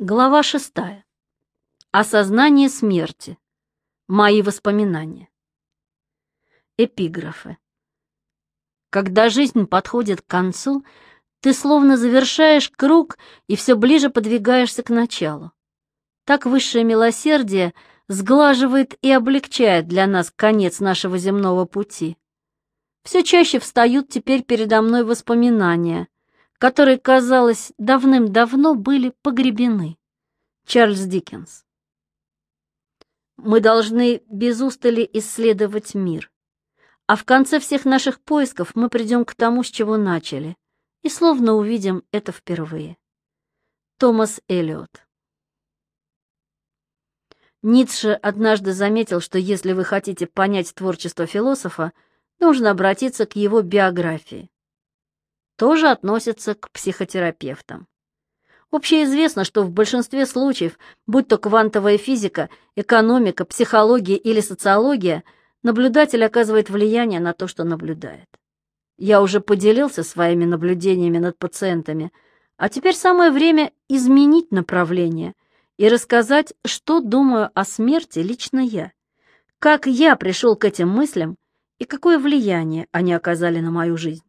Глава шестая. Осознание смерти. Мои воспоминания. Эпиграфы. Когда жизнь подходит к концу, ты словно завершаешь круг и все ближе подвигаешься к началу. Так высшее милосердие сглаживает и облегчает для нас конец нашего земного пути. Все чаще встают теперь передо мной воспоминания — которые, казалось, давным-давно были погребены. Чарльз Диккенс. Мы должны без устали исследовать мир. А в конце всех наших поисков мы придем к тому, с чего начали, и словно увидим это впервые. Томас Эллиот Ницше однажды заметил, что если вы хотите понять творчество философа, нужно обратиться к его биографии тоже относятся к психотерапевтам. Общеизвестно, что в большинстве случаев, будь то квантовая физика, экономика, психология или социология, наблюдатель оказывает влияние на то, что наблюдает. Я уже поделился своими наблюдениями над пациентами, а теперь самое время изменить направление и рассказать, что думаю о смерти лично я, как я пришел к этим мыслям и какое влияние они оказали на мою жизнь.